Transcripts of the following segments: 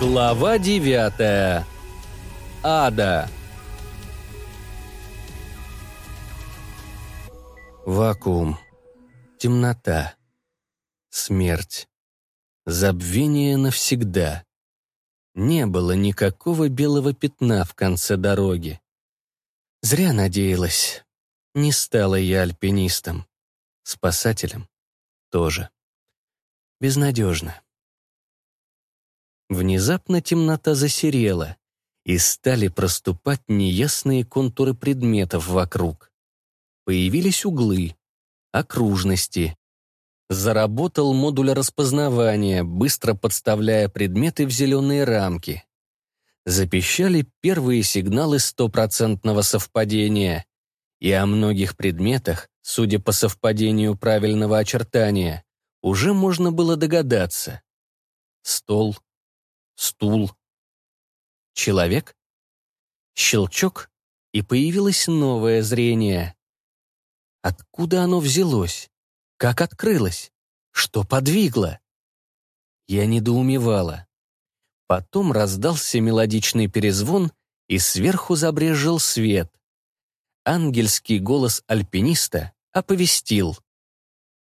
Глава девятая. Ада. Вакуум. Темнота. Смерть. Забвение навсегда. Не было никакого белого пятна в конце дороги. Зря надеялась. Не стала я альпинистом. Спасателем тоже. Безнадежно. Внезапно темнота засерела, и стали проступать неясные контуры предметов вокруг. Появились углы, окружности. Заработал модуль распознавания, быстро подставляя предметы в зеленые рамки. Запищали первые сигналы стопроцентного совпадения. И о многих предметах, судя по совпадению правильного очертания, уже можно было догадаться. Стол, стул. Человек? Щелчок, и появилось новое зрение. Откуда оно взялось? Как открылось? Что подвигло? Я недоумевала. Потом раздался мелодичный перезвон, и сверху забрежил свет. Ангельский голос альпиниста оповестил.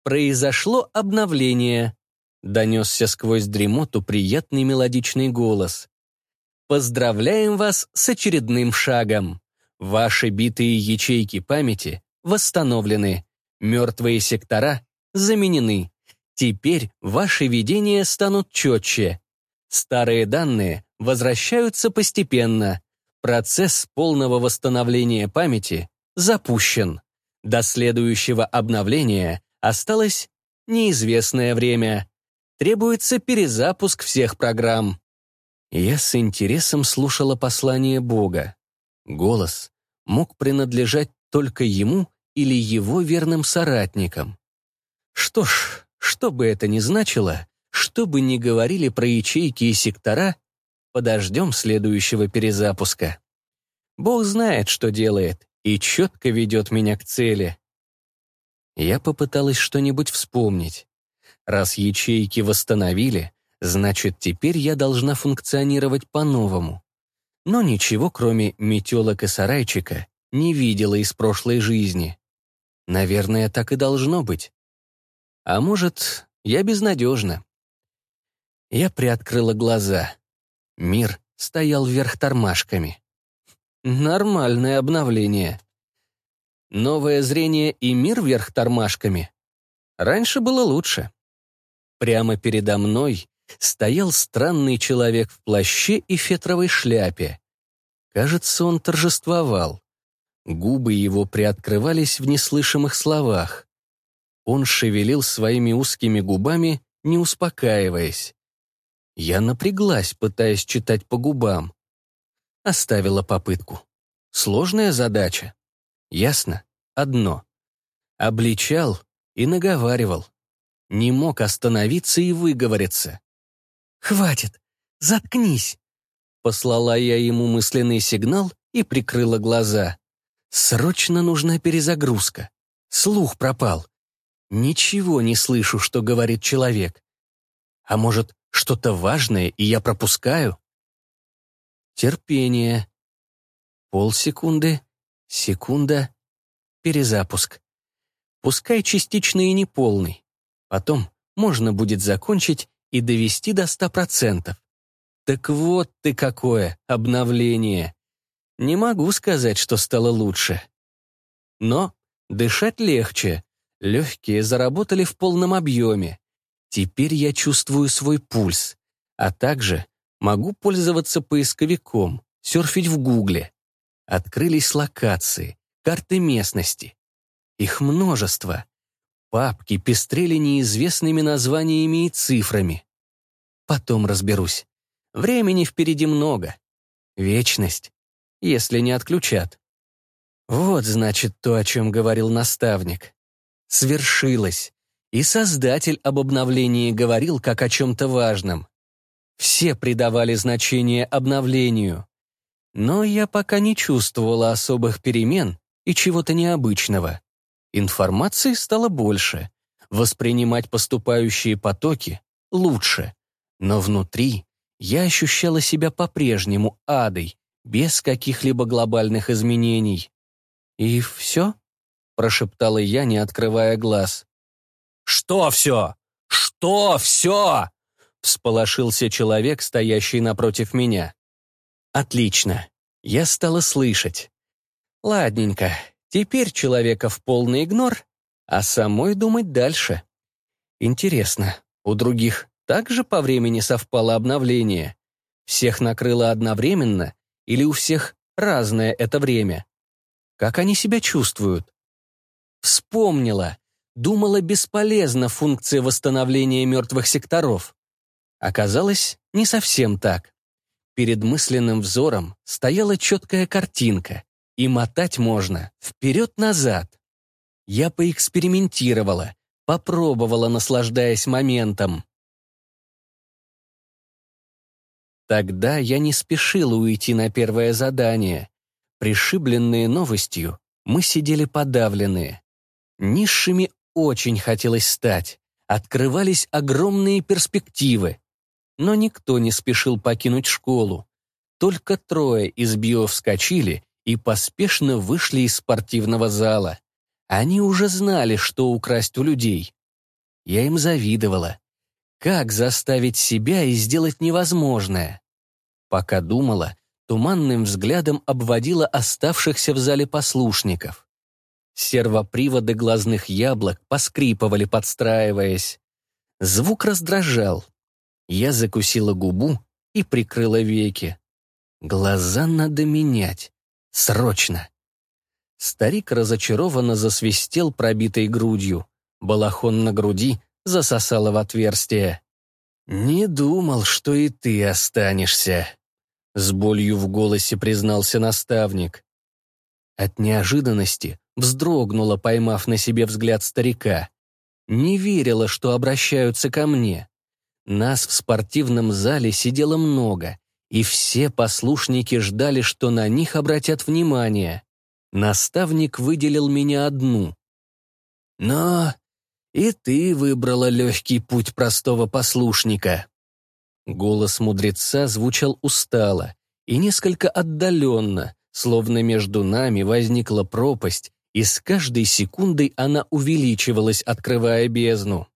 «Произошло обновление. Донесся сквозь дремоту приятный мелодичный голос. «Поздравляем вас с очередным шагом! Ваши битые ячейки памяти восстановлены, мертвые сектора заменены. Теперь ваши видения станут четче. Старые данные возвращаются постепенно. Процесс полного восстановления памяти запущен. До следующего обновления осталось неизвестное время. Требуется перезапуск всех программ. Я с интересом слушала послание Бога. Голос мог принадлежать только ему или его верным соратникам. Что ж, что бы это ни значило, что бы ни говорили про ячейки и сектора, подождем следующего перезапуска. Бог знает, что делает, и четко ведет меня к цели. Я попыталась что-нибудь вспомнить. Раз ячейки восстановили, значит, теперь я должна функционировать по-новому. Но ничего, кроме метелок и сарайчика, не видела из прошлой жизни. Наверное, так и должно быть. А может, я безнадежна. Я приоткрыла глаза. Мир стоял вверх тормашками. Нормальное обновление. Новое зрение и мир вверх тормашками. Раньше было лучше. Прямо передо мной стоял странный человек в плаще и фетровой шляпе. Кажется, он торжествовал. Губы его приоткрывались в неслышимых словах. Он шевелил своими узкими губами, не успокаиваясь. Я напряглась, пытаясь читать по губам. Оставила попытку. Сложная задача. Ясно? Одно. Обличал и наговаривал не мог остановиться и выговориться. «Хватит! Заткнись!» Послала я ему мысленный сигнал и прикрыла глаза. «Срочно нужна перезагрузка. Слух пропал. Ничего не слышу, что говорит человек. А может, что-то важное, и я пропускаю?» Терпение. Полсекунды, секунда, перезапуск. Пускай частичный и неполный. Потом можно будет закончить и довести до ста процентов. Так вот ты какое обновление. Не могу сказать, что стало лучше. Но дышать легче. Легкие заработали в полном объеме. Теперь я чувствую свой пульс, а также могу пользоваться поисковиком, серфить в Гугле. Открылись локации, карты местности. Их множество. Папки пестрели неизвестными названиями и цифрами. Потом разберусь. Времени впереди много. Вечность, если не отключат. Вот, значит, то, о чем говорил наставник. Свершилось. И создатель об обновлении говорил как о чем-то важном. Все придавали значение обновлению. Но я пока не чувствовала особых перемен и чего-то необычного. Информации стало больше, воспринимать поступающие потоки лучше, но внутри я ощущала себя по-прежнему адой, без каких-либо глобальных изменений. «И все?» — прошептала я, не открывая глаз. «Что все? Что все?» — всполошился человек, стоящий напротив меня. «Отлично. Я стала слышать. Ладненько. Теперь человека в полный игнор, а самой думать дальше. Интересно, у других также по времени совпало обновление? Всех накрыло одновременно или у всех разное это время? Как они себя чувствуют? Вспомнила. Думала, бесполезна функция восстановления мертвых секторов. Оказалось, не совсем так. Перед мысленным взором стояла четкая картинка, и мотать можно вперед-назад. Я поэкспериментировала, попробовала, наслаждаясь моментом. Тогда я не спешила уйти на первое задание. Пришибленные новостью, мы сидели подавленные. Низшими очень хотелось стать. Открывались огромные перспективы. Но никто не спешил покинуть школу. Только трое из био вскочили и поспешно вышли из спортивного зала. Они уже знали, что украсть у людей. Я им завидовала. Как заставить себя и сделать невозможное? Пока думала, туманным взглядом обводила оставшихся в зале послушников. Сервоприводы глазных яблок поскрипывали, подстраиваясь. Звук раздражал. Я закусила губу и прикрыла веки. Глаза надо менять. Срочно. Старик разочарованно засвистел пробитой грудью. Балахон на груди засосало в отверстие. «Не думал, что и ты останешься», — с болью в голосе признался наставник. От неожиданности вздрогнула, поймав на себе взгляд старика. Не верила, что обращаются ко мне. Нас в спортивном зале сидело много, и все послушники ждали, что на них обратят внимание. Наставник выделил меня одну. Но и ты выбрала легкий путь простого послушника. Голос мудреца звучал устало и несколько отдаленно, словно между нами возникла пропасть, и с каждой секундой она увеличивалась, открывая бездну.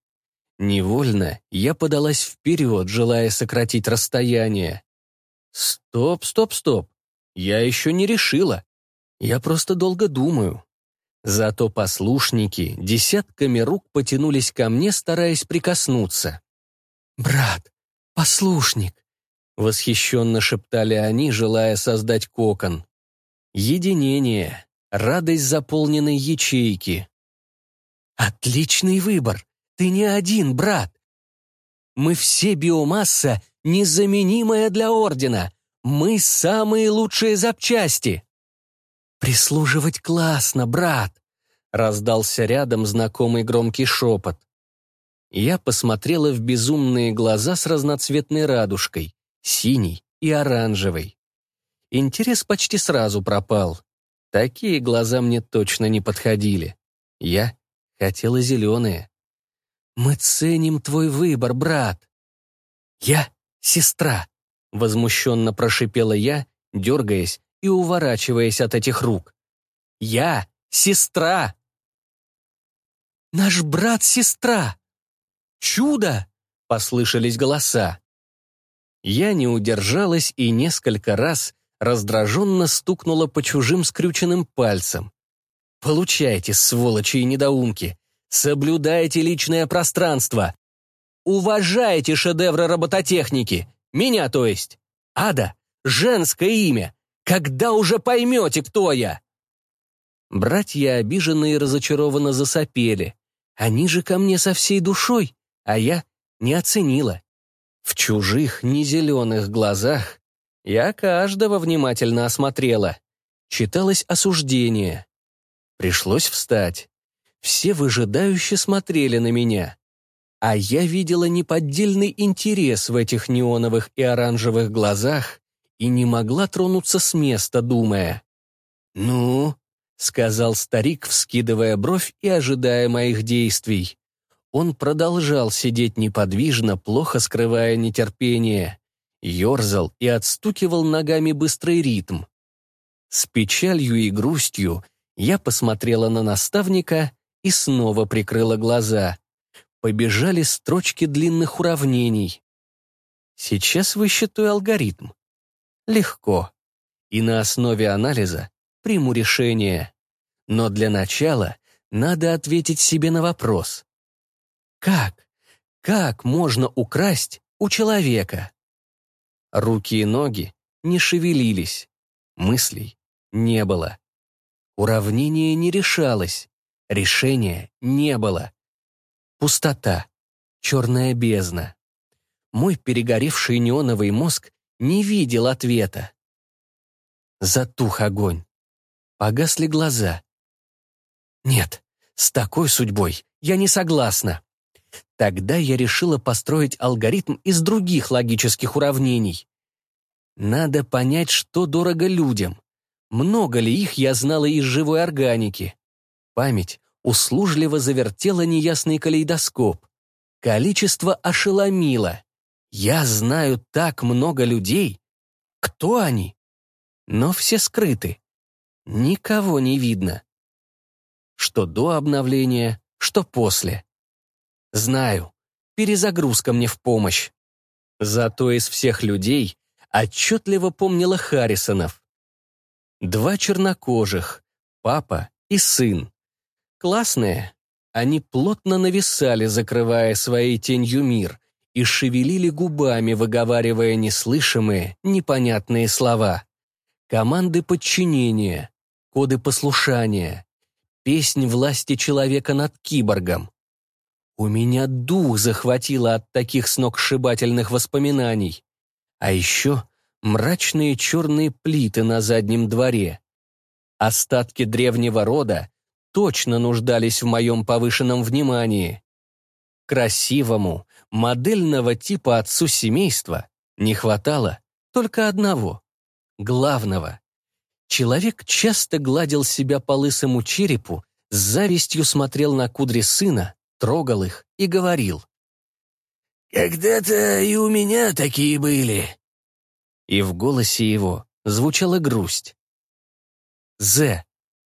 Невольно я подалась вперед, желая сократить расстояние. Стоп, стоп, стоп. Я еще не решила. Я просто долго думаю. Зато послушники десятками рук потянулись ко мне, стараясь прикоснуться. «Брат, послушник!» — восхищенно шептали они, желая создать кокон. Единение, радость заполненной ячейки. «Отличный выбор! Ты не один, брат! Мы все биомасса, незаменимая для Ордена! Мы самые лучшие запчасти!» «Прислуживать классно, брат!» — раздался рядом знакомый громкий шепот. Я посмотрела в безумные глаза с разноцветной радужкой, синей и оранжевой. Интерес почти сразу пропал. Такие глаза мне точно не подходили. Я хотела зеленые. «Мы ценим твой выбор, брат!» «Я сестра!» — возмущенно прошипела я, дергаясь и уворачиваясь от этих рук. «Я — сестра!» «Наш брат-сестра! Чудо!» — послышались голоса. Я не удержалась и несколько раз раздраженно стукнула по чужим скрюченным пальцам. «Получайте, сволочи и недоумки! Соблюдайте личное пространство! Уважайте шедевры робототехники! Меня, то есть! Ада — женское имя! Когда уже поймете, кто я?» Братья обиженно и разочарованно засопели. Они же ко мне со всей душой, а я не оценила. В чужих, незеленых глазах я каждого внимательно осмотрела. Читалось осуждение. Пришлось встать. Все выжидающе смотрели на меня. А я видела неподдельный интерес в этих неоновых и оранжевых глазах и не могла тронуться с места, думая. «Ну?» — сказал старик, вскидывая бровь и ожидая моих действий. Он продолжал сидеть неподвижно, плохо скрывая нетерпение. ерзал и отстукивал ногами быстрый ритм. С печалью и грустью я посмотрела на наставника и снова прикрыла глаза. Побежали строчки длинных уравнений. Сейчас высчитаю алгоритм. Легко. И на основе анализа приму решение. Но для начала надо ответить себе на вопрос. Как? Как можно украсть у человека? Руки и ноги не шевелились, мыслей не было. Уравнение не решалось, решения не было. Пустота, черная бездна. Мой перегоревший неоновый мозг не видел ответа. Затух огонь. Погасли глаза. Нет, с такой судьбой я не согласна. Тогда я решила построить алгоритм из других логических уравнений. Надо понять, что дорого людям. Много ли их я знала из живой органики? Память услужливо завертела неясный калейдоскоп. Количество ошеломило. Я знаю так много людей. Кто они? Но все скрыты. Никого не видно. Что до обновления, что после. Знаю, перезагрузка мне в помощь. Зато из всех людей отчетливо помнила Харрисонов. Два чернокожих, папа и сын. Классные. Они плотно нависали, закрывая своей тенью мир, и шевелили губами, выговаривая неслышимые, непонятные слова. Команды подчинения, коды послушания, песнь власти человека над киборгом. У меня дух захватило от таких сногсшибательных воспоминаний. А еще мрачные черные плиты на заднем дворе. Остатки древнего рода точно нуждались в моем повышенном внимании. Красивому, модельного типа отцу семейства не хватало только одного, главного. Человек часто гладил себя по лысому черепу, с завистью смотрел на кудри сына, трогал их и говорил. «Когда-то и у меня такие были». И в голосе его звучала грусть. «Зе,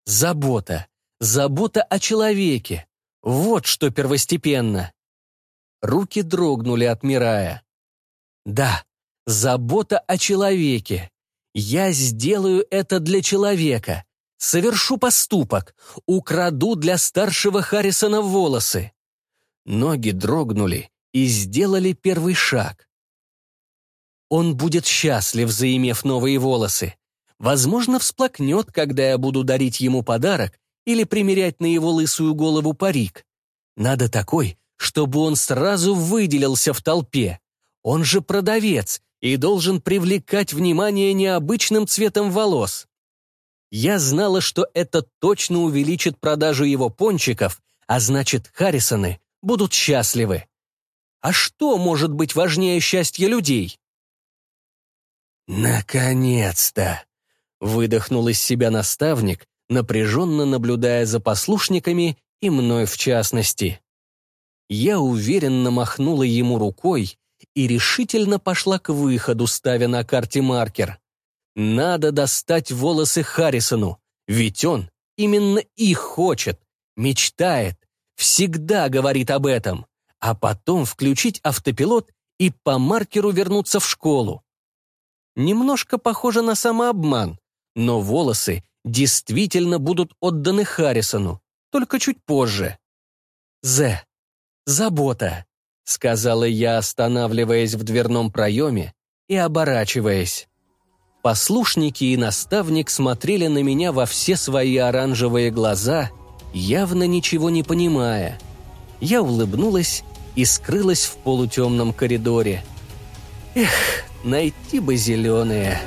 забота, забота о человеке. Вот что первостепенно». Руки дрогнули, отмирая. «Да, забота о человеке. Я сделаю это для человека. Совершу поступок. Украду для старшего Харрисона волосы. Ноги дрогнули и сделали первый шаг. Он будет счастлив, заимев новые волосы. Возможно, всплакнет, когда я буду дарить ему подарок или примерять на его лысую голову парик. Надо такой, чтобы он сразу выделился в толпе. Он же продавец и должен привлекать внимание необычным цветом волос. Я знала, что это точно увеличит продажу его пончиков, а значит, Харрисоны будут счастливы. А что может быть важнее счастья людей? «Наконец-то!» — выдохнул из себя наставник, напряженно наблюдая за послушниками и мной в частности. Я уверенно махнула ему рукой и решительно пошла к выходу, ставя на карте маркер. Надо достать волосы Харрисону, ведь он именно их хочет, мечтает, всегда говорит об этом, а потом включить автопилот и по маркеру вернуться в школу. Немножко похоже на самообман, но волосы действительно будут отданы Харрисону, только чуть позже. З. Забота, сказала я, останавливаясь в дверном проеме и оборачиваясь. Послушники и наставник смотрели на меня во все свои оранжевые глаза — явно ничего не понимая. Я улыбнулась и скрылась в полутемном коридоре. Эх, найти бы зеленые.